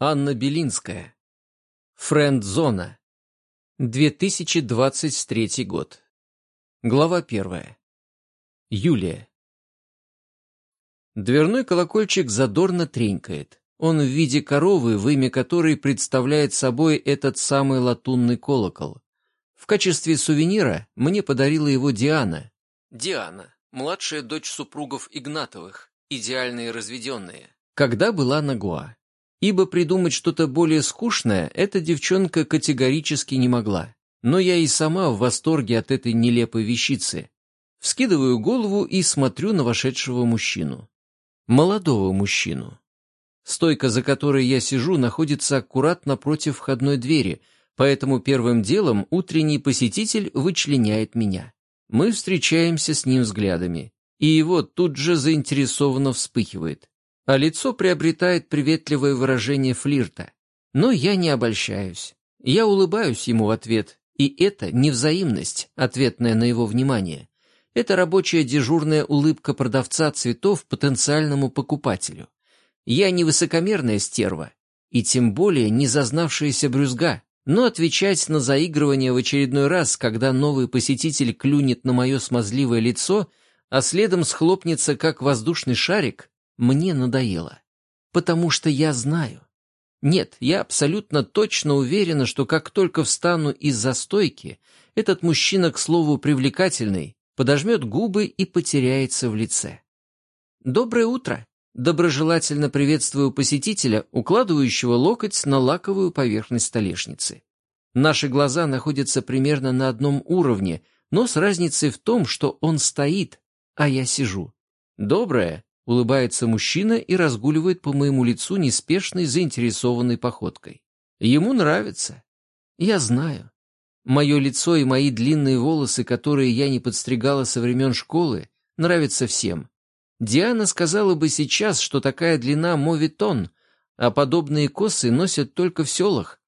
Анна Белинская. Френд-зона. 2023 год. Глава первая. Юлия. Дверной колокольчик задорно тренькает. Он в виде коровы, вымя которой представляет собой этот самый латунный колокол. В качестве сувенира мне подарила его Диана. Диана, младшая дочь супругов Игнатовых, идеальные разведенные, когда была на Гуа ибо придумать что-то более скучное эта девчонка категорически не могла. Но я и сама в восторге от этой нелепой вещицы. Вскидываю голову и смотрю на вошедшего мужчину. Молодого мужчину. Стойка, за которой я сижу, находится аккуратно против входной двери, поэтому первым делом утренний посетитель вычленяет меня. Мы встречаемся с ним взглядами, и его тут же заинтересованно вспыхивает а лицо приобретает приветливое выражение флирта. Но я не обольщаюсь. Я улыбаюсь ему в ответ, и это не взаимность, ответная на его внимание. Это рабочая дежурная улыбка продавца цветов потенциальному покупателю. Я не высокомерная стерва, и тем более не зазнавшаяся брюзга, но отвечать на заигрывание в очередной раз, когда новый посетитель клюнет на мое смазливое лицо, а следом схлопнется, как воздушный шарик, мне надоело. Потому что я знаю. Нет, я абсолютно точно уверена, что как только встану из застойки, этот мужчина, к слову, привлекательный, подожмет губы и потеряется в лице. «Доброе утро!» Доброжелательно приветствую посетителя, укладывающего локоть на лаковую поверхность столешницы. Наши глаза находятся примерно на одном уровне, но с разницей в том, что он стоит, а я сижу. «Доброе!» Улыбается мужчина и разгуливает по моему лицу неспешной заинтересованной походкой. Ему нравится. Я знаю. Мое лицо и мои длинные волосы, которые я не подстригала со времен школы, нравятся всем. Диана сказала бы сейчас, что такая длина моветон, а подобные косы носят только в селах.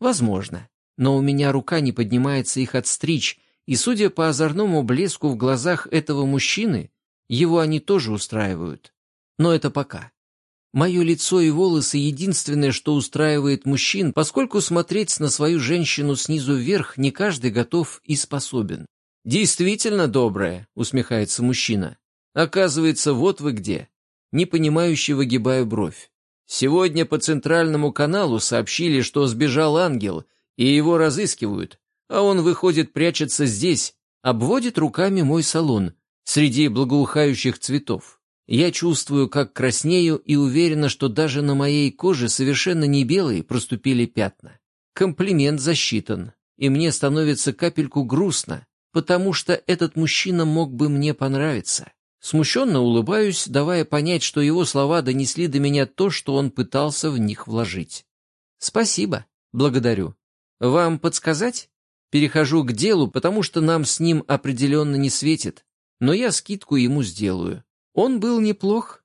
Возможно. Но у меня рука не поднимается их отстричь, и, судя по озорному блеску в глазах этого мужчины, его они тоже устраивают. Но это пока. Мое лицо и волосы — единственное, что устраивает мужчин, поскольку смотреть на свою женщину снизу вверх не каждый готов и способен. «Действительно добрая», — усмехается мужчина. «Оказывается, вот вы где». Непонимающе выгибаю бровь. Сегодня по центральному каналу сообщили, что сбежал ангел, и его разыскивают, а он, выходит, прячется здесь, обводит руками мой салон, среди благоухающих цветов. Я чувствую, как краснею и уверена, что даже на моей коже совершенно не белые проступили пятна. Комплимент засчитан, и мне становится капельку грустно, потому что этот мужчина мог бы мне понравиться. Смущенно улыбаюсь, давая понять, что его слова донесли до меня то, что он пытался в них вложить. «Спасибо. Благодарю. Вам подсказать?» Перехожу к делу, потому что нам с ним определенно не светит но я скидку ему сделаю. Он был неплох.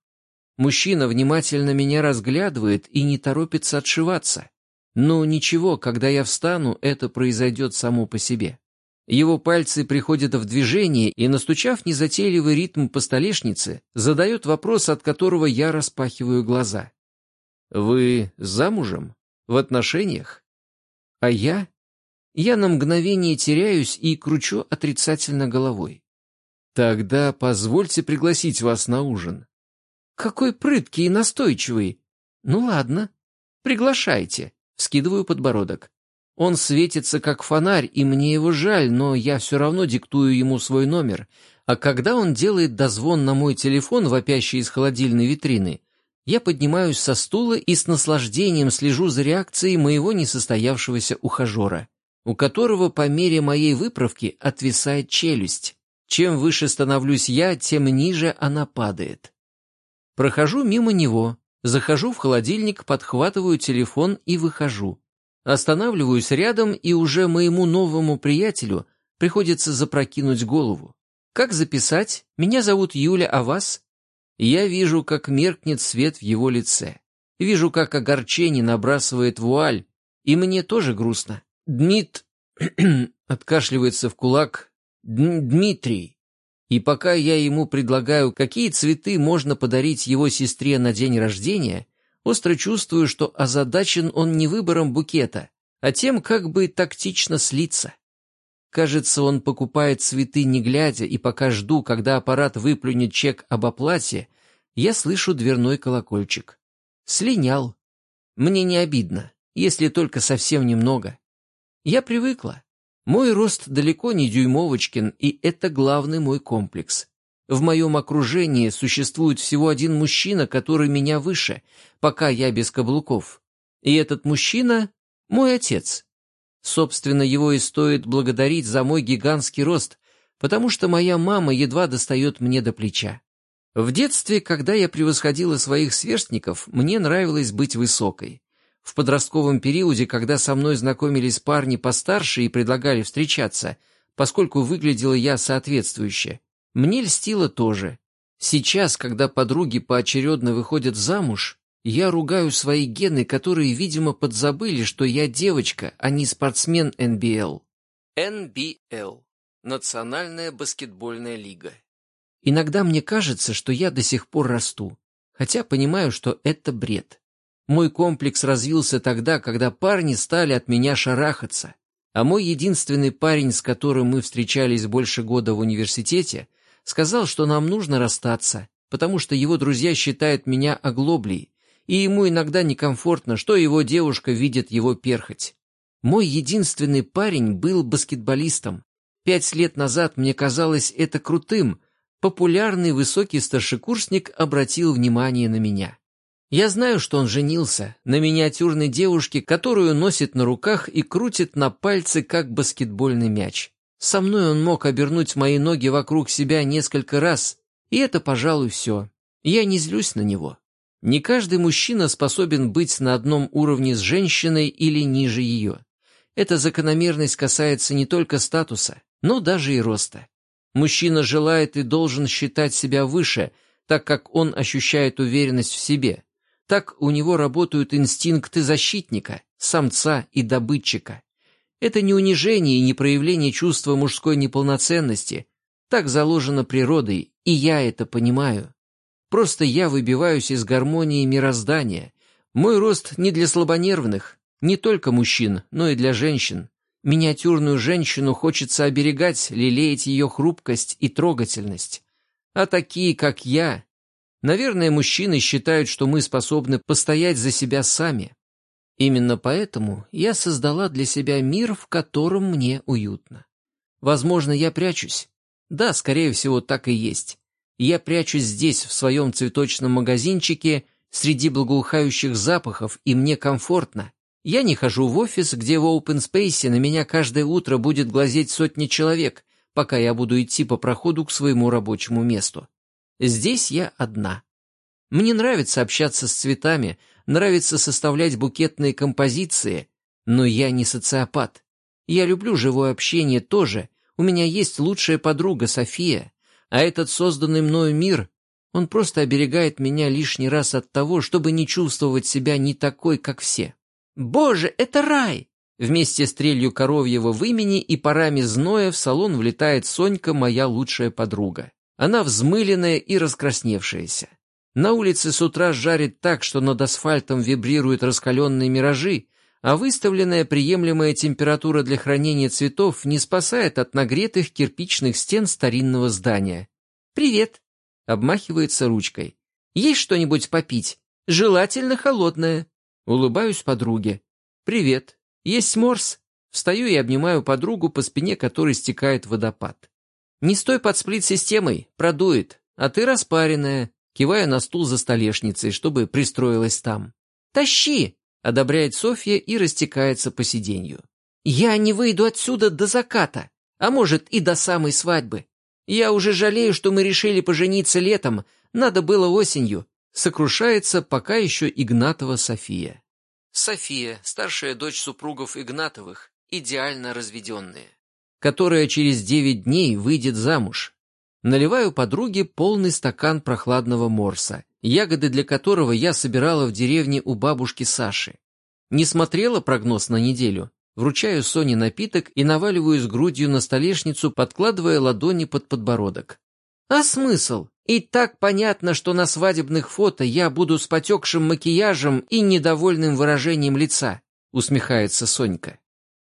Мужчина внимательно меня разглядывает и не торопится отшиваться. Но ничего, когда я встану, это произойдет само по себе. Его пальцы приходят в движение и, настучав незатейливый ритм по столешнице, задает вопрос, от которого я распахиваю глаза. «Вы замужем? В отношениях?» «А я?» Я на мгновение теряюсь и кручу отрицательно головой. «Тогда позвольте пригласить вас на ужин». «Какой прыткий и настойчивый!» «Ну ладно, приглашайте», — скидываю подбородок. Он светится как фонарь, и мне его жаль, но я все равно диктую ему свой номер. А когда он делает дозвон на мой телефон, вопящий из холодильной витрины, я поднимаюсь со стула и с наслаждением слежу за реакцией моего несостоявшегося ухажера, у которого по мере моей выправки отвисает челюсть. Чем выше становлюсь я, тем ниже она падает. Прохожу мимо него, захожу в холодильник, подхватываю телефон и выхожу. Останавливаюсь рядом, и уже моему новому приятелю приходится запрокинуть голову. Как записать? Меня зовут Юля, а вас? Я вижу, как меркнет свет в его лице. Вижу, как огорчение набрасывает вуаль, и мне тоже грустно. Дмит... откашливается в кулак, Дмитрий. И пока я ему предлагаю, какие цветы можно подарить его сестре на день рождения, Остро чувствую, что озадачен он не выбором букета, а тем, как бы тактично слиться. Кажется, он покупает цветы не глядя, и пока жду, когда аппарат выплюнет чек об оплате, я слышу дверной колокольчик. Слинял. Мне не обидно, если только совсем немного. Я привыкла. Мой рост далеко не дюймовочкин, и это главный мой комплекс. В моем окружении существует всего один мужчина, который меня выше, пока я без каблуков. И этот мужчина — мой отец. Собственно, его и стоит благодарить за мой гигантский рост, потому что моя мама едва достает мне до плеча. В детстве, когда я превосходила своих сверстников, мне нравилось быть высокой. В подростковом периоде, когда со мной знакомились парни постарше и предлагали встречаться, поскольку выглядела я соответствующе, мне льстило тоже. Сейчас, когда подруги поочередно выходят замуж, я ругаю свои гены, которые, видимо, подзабыли, что я девочка, а не спортсмен НБЛ. НБЛ. Национальная баскетбольная лига. Иногда мне кажется, что я до сих пор расту, хотя понимаю, что это бред. Мой комплекс развился тогда, когда парни стали от меня шарахаться, а мой единственный парень, с которым мы встречались больше года в университете, сказал, что нам нужно расстаться, потому что его друзья считают меня оглоблей, и ему иногда некомфортно, что его девушка видит его перхоть. Мой единственный парень был баскетболистом. Пять лет назад мне казалось это крутым, популярный высокий старшекурсник обратил внимание на меня. Я знаю, что он женился на миниатюрной девушке, которую носит на руках и крутит на пальце, как баскетбольный мяч. Со мной он мог обернуть мои ноги вокруг себя несколько раз, и это, пожалуй, все. Я не злюсь на него. Не каждый мужчина способен быть на одном уровне с женщиной или ниже ее. Эта закономерность касается не только статуса, но даже и роста. Мужчина желает и должен считать себя выше, так как он ощущает уверенность в себе. Так у него работают инстинкты защитника, самца и добытчика. Это не унижение и не проявление чувства мужской неполноценности. Так заложено природой, и я это понимаю. Просто я выбиваюсь из гармонии мироздания. Мой рост не для слабонервных, не только мужчин, но и для женщин. Миниатюрную женщину хочется оберегать, лелеять ее хрупкость и трогательность. А такие, как я... Наверное, мужчины считают, что мы способны постоять за себя сами. Именно поэтому я создала для себя мир, в котором мне уютно. Возможно, я прячусь. Да, скорее всего, так и есть. Я прячусь здесь, в своем цветочном магазинчике, среди благоухающих запахов, и мне комфортно. Я не хожу в офис, где в open space на меня каждое утро будет глазеть сотни человек, пока я буду идти по проходу к своему рабочему месту. Здесь я одна. Мне нравится общаться с цветами, нравится составлять букетные композиции, но я не социопат. Я люблю живое общение тоже, у меня есть лучшая подруга София, а этот созданный мною мир, он просто оберегает меня лишний раз от того, чтобы не чувствовать себя не такой, как все. «Боже, это рай!» Вместе с трелью коровьего в имени и парами зноя в салон влетает Сонька, моя лучшая подруга. Она взмыленная и раскрасневшаяся. На улице с утра жарит так, что над асфальтом вибрируют раскаленные миражи, а выставленная приемлемая температура для хранения цветов не спасает от нагретых кирпичных стен старинного здания. «Привет!» — обмахивается ручкой. «Есть что-нибудь попить? Желательно холодное». Улыбаюсь подруге. «Привет. Есть морс?» Встаю и обнимаю подругу, по спине которой стекает водопад. «Не стой под сплит-системой, продует. А ты распаренная», кивая на стул за столешницей, чтобы пристроилась там. «Тащи!» — одобряет Софья и растекается по сиденью. «Я не выйду отсюда до заката, а может и до самой свадьбы. Я уже жалею, что мы решили пожениться летом, надо было осенью сокрушается пока еще Игнатова София. София, старшая дочь супругов Игнатовых, идеально разведенная, которая через девять дней выйдет замуж. Наливаю подруге полный стакан прохладного морса, ягоды для которого я собирала в деревне у бабушки Саши. Не смотрела прогноз на неделю. Вручаю Соне напиток и наваливаюсь грудью на столешницу, подкладывая ладони под подбородок. «А смысл?» И так понятно, что на свадебных фото я буду с потекшим макияжем и недовольным выражением лица», — усмехается Сонька.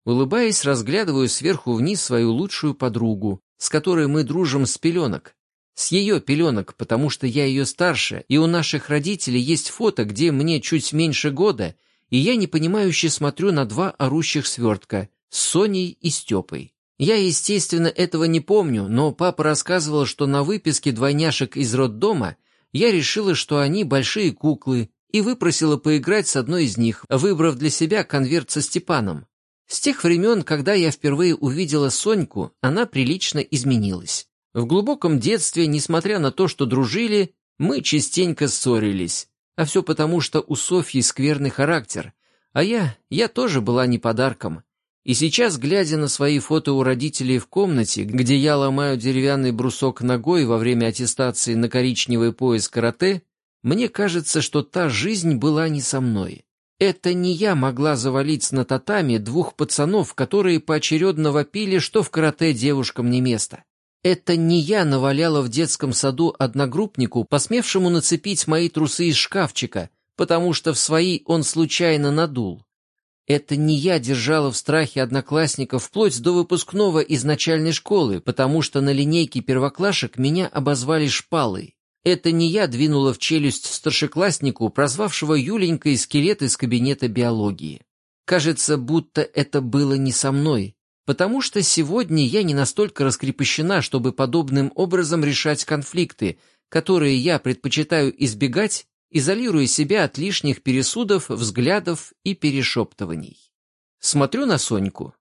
Улыбаясь, разглядываю сверху вниз свою лучшую подругу, с которой мы дружим с пеленок. С ее пеленок, потому что я ее старше, и у наших родителей есть фото, где мне чуть меньше года, и я непонимающе смотрю на два орущих свертка с Соней и Степой. Я, естественно, этого не помню, но папа рассказывал, что на выписке двойняшек из роддома я решила, что они большие куклы, и выпросила поиграть с одной из них, выбрав для себя конверт со Степаном. С тех времен, когда я впервые увидела Соньку, она прилично изменилась. В глубоком детстве, несмотря на то, что дружили, мы частенько ссорились. А все потому, что у Софьи скверный характер. А я, я тоже была не подарком. И сейчас, глядя на свои фото у родителей в комнате, где я ломаю деревянный брусок ногой во время аттестации на коричневый пояс карате, мне кажется, что та жизнь была не со мной. Это не я могла завалить на татами двух пацанов, которые поочередно вопили, что в карате девушкам не место. Это не я наваляла в детском саду одногруппнику, посмевшему нацепить мои трусы из шкафчика, потому что в свои он случайно надул. Это не я держала в страхе одноклассников вплоть до выпускного из начальной школы, потому что на линейке первоклашек меня обозвали шпалой. Это не я двинула в челюсть старшекласснику, прозвавшего Юленькой скелет из кабинета биологии. Кажется, будто это было не со мной, потому что сегодня я не настолько раскрепощена, чтобы подобным образом решать конфликты, которые я предпочитаю избегать изолируя себя от лишних пересудов, взглядов и перешептываний. Смотрю на Соньку.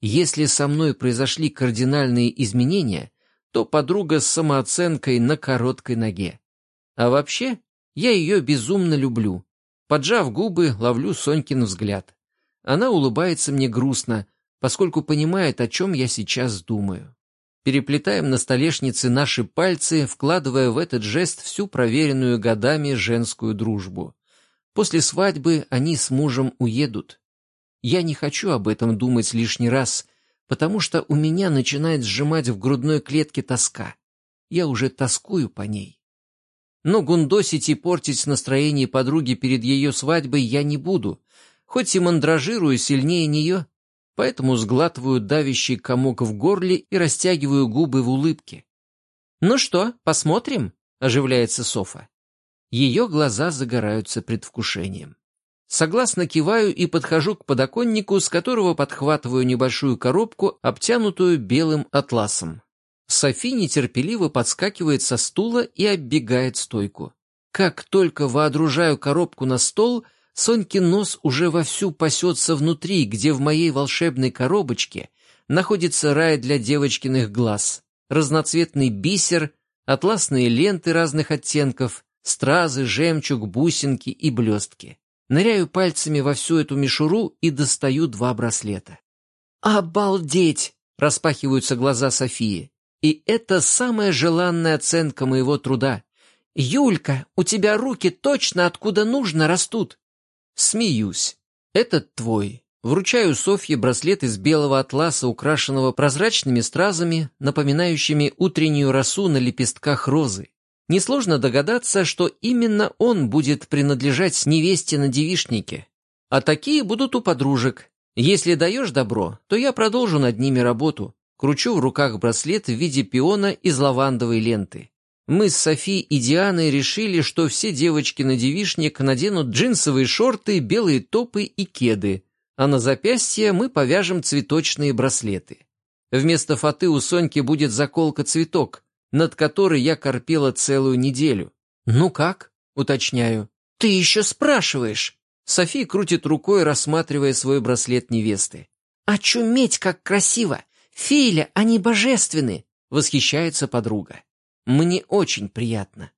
Если со мной произошли кардинальные изменения, то подруга с самооценкой на короткой ноге. А вообще, я ее безумно люблю. Поджав губы, ловлю Сонькин взгляд. Она улыбается мне грустно, поскольку понимает, о чем я сейчас думаю. Переплетаем на столешнице наши пальцы, вкладывая в этот жест всю проверенную годами женскую дружбу. После свадьбы они с мужем уедут. Я не хочу об этом думать лишний раз, потому что у меня начинает сжимать в грудной клетке тоска. Я уже тоскую по ней. Но гундосить и портить настроение подруги перед ее свадьбой я не буду, хоть и мандражирую сильнее нее, поэтому сглатываю давящий комок в горле и растягиваю губы в улыбке. «Ну что, посмотрим?» — оживляется Софа. Ее глаза загораются предвкушением. Согласно киваю и подхожу к подоконнику, с которого подхватываю небольшую коробку, обтянутую белым атласом. Софи нетерпеливо подскакивает со стула и оббегает стойку. Как только воодружаю коробку на стол, Сонькин нос уже вовсю пасется внутри, где в моей волшебной коробочке находится рай для девочкиных глаз, разноцветный бисер, атласные ленты разных оттенков, стразы, жемчуг, бусинки и блестки. Ныряю пальцами во всю эту мишуру и достаю два браслета. «Обалдеть!» — распахиваются глаза Софии. «И это самая желанная оценка моего труда. Юлька, у тебя руки точно откуда нужно растут!» Смеюсь. Этот твой. Вручаю Софье браслет из белого атласа, украшенного прозрачными стразами, напоминающими утреннюю росу на лепестках розы. Несложно догадаться, что именно он будет принадлежать невесте на девишнике. А такие будут у подружек. Если даешь добро, то я продолжу над ними работу. Кручу в руках браслет в виде пиона из лавандовой ленты. Мы с Софи и Дианой решили, что все девочки на девишник наденут джинсовые шорты, белые топы и кеды, а на запястье мы повяжем цветочные браслеты. Вместо фаты у Соньки будет заколка-цветок, над которой я корпела целую неделю. «Ну как?» — уточняю. «Ты еще спрашиваешь?» Софи крутит рукой, рассматривая свой браслет невесты. «Очуметь, как красиво! Филя, они божественны!» — восхищается подруга. Мне очень приятно.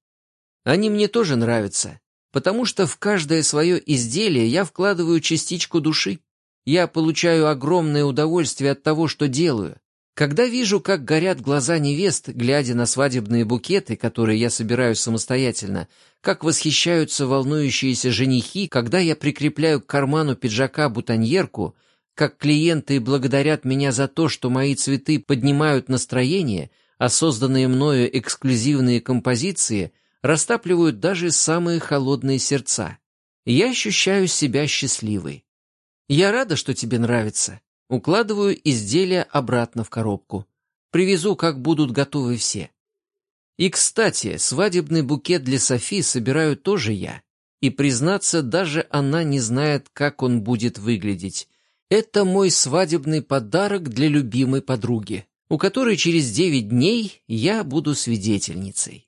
Они мне тоже нравятся, потому что в каждое свое изделие я вкладываю частичку души. Я получаю огромное удовольствие от того, что делаю. Когда вижу, как горят глаза невест, глядя на свадебные букеты, которые я собираю самостоятельно, как восхищаются волнующиеся женихи, когда я прикрепляю к карману пиджака бутоньерку, как клиенты благодарят меня за то, что мои цветы поднимают настроение — а созданные мною эксклюзивные композиции растапливают даже самые холодные сердца. Я ощущаю себя счастливой. Я рада, что тебе нравится. Укладываю изделия обратно в коробку. Привезу, как будут готовы все. И, кстати, свадебный букет для Софи собираю тоже я. И, признаться, даже она не знает, как он будет выглядеть. Это мой свадебный подарок для любимой подруги, у которой через девять дней я буду свидетельницей.